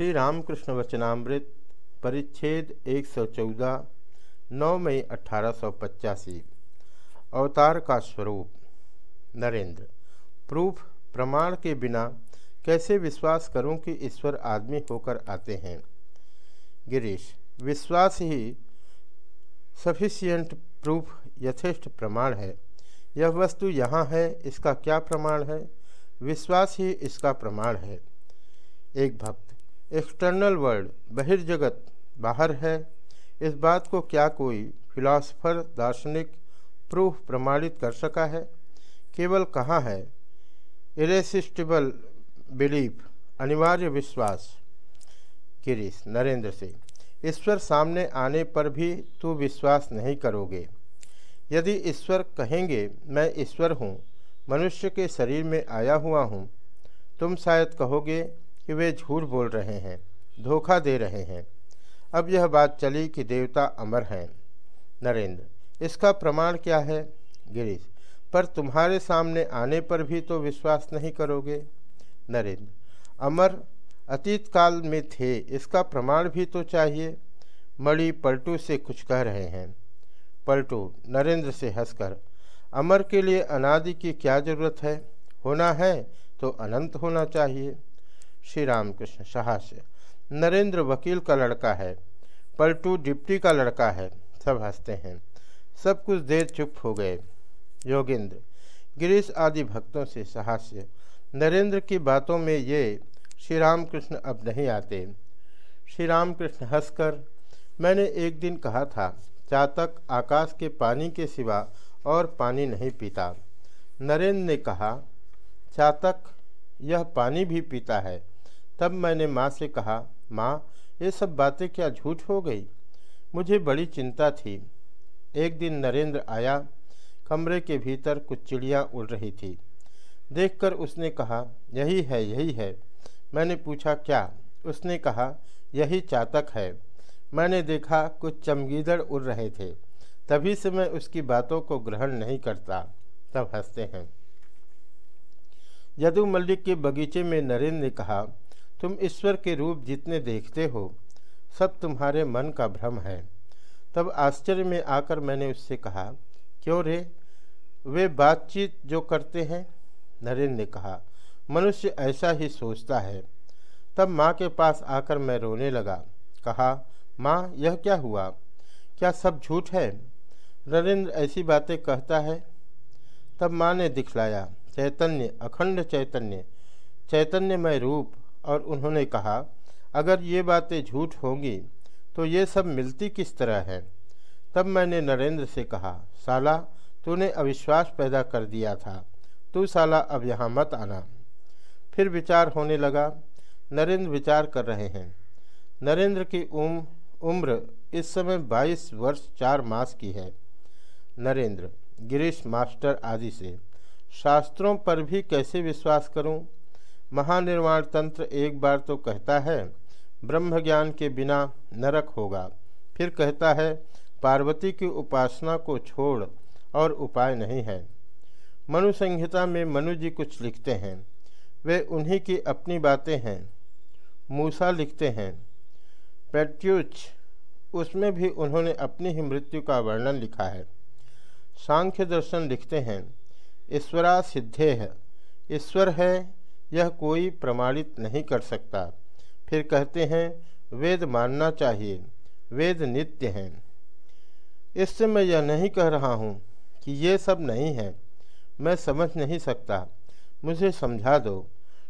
श्री रामकृष्ण वचनामृत परिच्छेद 114 9 मई अठारह अवतार का स्वरूप, नरेंद्र। प्रूफ, प्रमाण के बिना कैसे विश्वास करूँ कि ईश्वर आदमी होकर आते हैं? गिरीश, विश्वास ही सफिशियंट प्रूफ, यथेष्ट प्रमाण है। यह वस्तु यहाँ है, इसका क्या प्रमाण है? विश्वास ही इसका प्रमाण है। एक भक्त एक्सटर्नल वर्ल्ड, बहिर्जगत, बाहर है। इस बात को क्या कोई फिलासफर, दार्शनिक, प्रूफ प्रमाणित कर सका है? केवल कहाँ है? इरेसिस्टिबल बिलीफ, अनिवार्य विश्वास। किरीस, नरेंद्र से ईश्वर सामने आने पर भी तू विश्वास नहीं करोगे। यदि ईश्वर कहेंगे, मैं ईश्वर हूँ, मनुष्य के शरीर में आया हुआ हूँ, तुम शायद कहोगे कि वे झूठ बोल रहे हैं, धोखा दे रहे हैं। अब यह बात चली कि देवता अमर हैं। नरेंद्र, इसका प्रमाण क्या है? गिरीश, पर तुम्हारे सामने आने पर भी तो विश्वास नहीं करोगे? नरेंद्र, अमर अतीत काल में थे, इसका प्रमाण भी तो चाहिए। मणि पलटू से कुछ कह रहे हैं। पलटू, नरेंद्र से हंसकर, अमर के लिए अनादि की क्या ज़रूरत है? होना है तो अनंत होना चाहिए। श्री रामकृष्ण साहस्य। नरेंद्र वकील का लड़का है, पलटू डिप्टी का लड़का है, सब हँसते हैं। सब कुछ देर चुप हो गए। योगेंद्र, गिरीश आदि भक्तों से साहस्य। नरेंद्र की बातों में ये श्री राम कृष्ण अब नहीं आते। श्री राम कृष्ण हंसकर, मैंने एक दिन कहा था, चातक आकाश के पानी के सिवा और पानी नहीं पीता। नरेंद्र ने कहा, चातक, यह पानी भी पीता है। तब मैंने माँ से कहा, माँ, ये सब बातें क्या झूठ हो गई? मुझे बड़ी चिंता थी। एक दिन नरेंद्र आया, कमरे के भीतर कुछ चिड़िया उड़ रही थी। देखकर उसने कहा, यही है यही है। मैंने पूछा, क्या? उसने कहा, यही चातक है। मैंने देखा, कुछ चमगीदड़ उड़ रहे थे। तभी से मैं उसकी बातों को ग्रहण नहीं करता। तब हँसते हैं। यदु मल्लिक के बगीचे में नरेंद्र ने कहा तुम ईश्वर के रूप जितने देखते हो, सब तुम्हारे मन का भ्रम है। तब आश्चर्य में आकर मैंने उससे कहा, क्यों रे? वे बातचीत जो करते हैं? नरेंद्र ने कहा, मनुष्य ऐसा ही सोचता है। तब माँ के पास आकर मैं रोने लगा, कहा, माँ, यह क्या हुआ? क्या सब झूठ है? नरेंद्र ऐसी बातें कहता है? तब माँ ने दिखलाया, चैतन्य, अखंड चैतन्य, चैतन्यमय रूप और उन्होंने कहा, अगर ये बातें झूठ होंगी तो ये सब मिलती किस तरह है? तब मैंने नरेंद्र से कहा, साला, तूने अविश्वास पैदा कर दिया था। तू साला, अब यहाँ मत आना। फिर विचार होने लगा। नरेंद्र विचार कर रहे हैं। नरेंद्र की उम, उम्र इस समय 22 वर्ष चार मास की है। नरेंद्र, गिरीश मास्टर आदि से, शास्त्रों पर भी कैसे विश्वास करूँ? महानिर्वाण तंत्र एक बार तो कहता है ब्रह्म ज्ञान के बिना नरक होगा। फिर कहता है, पार्वती की उपासना को छोड़ और उपाय नहीं है। मनु संहिता में मनु जी कुछ लिखते हैं। वे उन्हीं की अपनी बातें हैं। मूसा लिखते हैं, पेट्यूच, उसमें भी उन्होंने अपनी ही मृत्यु का वर्णन लिखा है। सांख्य दर्शन लिखते हैं ईश्वरा सिद्धे है ईश्वर है यह कोई प्रमाणित नहीं कर सकता। फिर कहते हैं, वेद मानना चाहिए, वेद नित्य हैं। इससे मैं यह नहीं कह रहा हूँ कि ये सब नहीं है। मैं समझ नहीं सकता। मुझे समझा दो।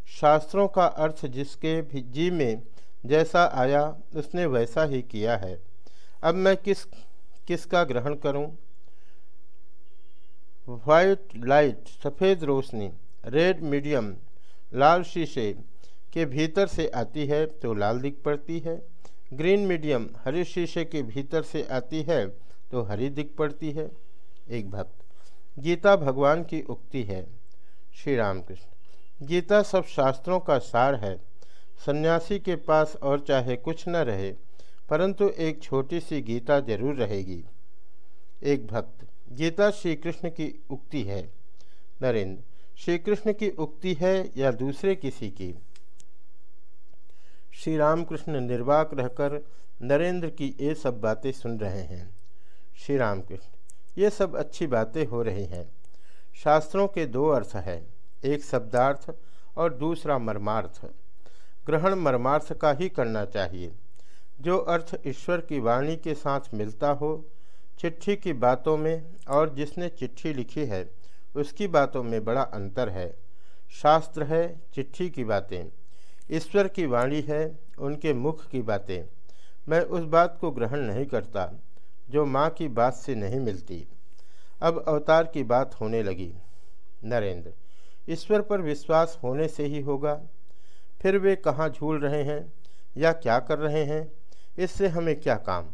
शास्त्रों का अर्थ जिसके भी जी में जैसा आया, उसने वैसा ही किया है। अब मैं किस, किसका ग्रहण करूँ? वाइट लाइट, सफ़ेद रोशनी, रेड मीडियम लाल शीशे के भीतर से आती है तो लाल दिख पड़ती है। ग्रीन मीडियम हरे शीशे के भीतर से आती है तो हरी दिख पड़ती है। एक भक्त, गीता भगवान की उक्ति है, श्री रामकृष्ण। गीता सब शास्त्रों का सार है, सन्यासी के पास और चाहे कुछ न रहे, परंतु एक छोटी सी गीता ज़रूर रहेगी। एक भक्त, गीता श्री कृष्ण की उक्ति है, नरेंद्र श्री कृष्ण की उक्ति है या दूसरे किसी की? श्री रामकृष्ण निर्वाक रहकर नरेंद्र की ये सब बातें सुन रहे हैं। श्री रामकृष्ण ये सब अच्छी बातें हो रही हैं। शास्त्रों के दो अर्थ है, एक शब्दार्थ और दूसरा मर्मार्थ। ग्रहण मर्मार्थ का ही करना चाहिए। जो अर्थ ईश्वर की वाणी के साथ मिलता हो, चिट्ठी की बातों में और जिसने चिट्ठी लिखी है उसकी बातों में बड़ा अंतर है। शास्त्र है, चिट्ठी की बातें। ईश्वर की वाणी है, उनके मुख की बातें। मैं उस बात को ग्रहण नहीं करता, जो माँ की बात से नहीं मिलती। अब अवतार की बात होने लगी। नरेंद्र, ईश्वर पर विश्वास होने से ही होगा। फिर वे कहाँ झूल रहे हैं, या क्या कर रहे हैं, इससे हमें क्या काम?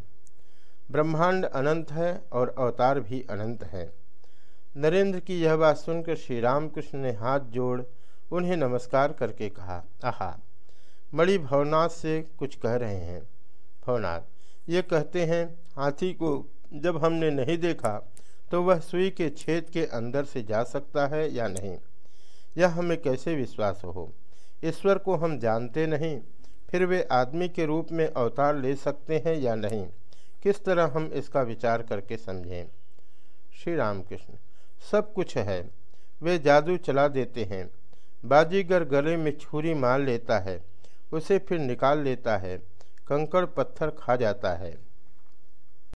ब्रह्मांड अनंत है और अवतार भी अनंत है। नरेंद्र की यह बात सुनकर श्री रामकृष्ण ने हाथ जोड़ उन्हें नमस्कार करके कहा, आहा, मणि भवनाथ से कुछ कह रहे हैं। भवनाथ, ये कहते हैं, हाथी को जब हमने नहीं देखा तो वह सुई के छेद के अंदर से जा सकता है या नहीं? यह हमें कैसे विश्वास हो? ईश्वर को हम जानते नहीं, फिर वे आदमी के रूप में अवतार ले सकते हैं या नहीं? किस तरह हम इसका विचार करके समझें? श्री रामकृष्ण सब कुछ है। वे जादू चला देते हैं। बाजीगर गले में छुरी मार लेता है। उसे फिर निकाल लेता है। कंकड़ पत्थर खा जाता है।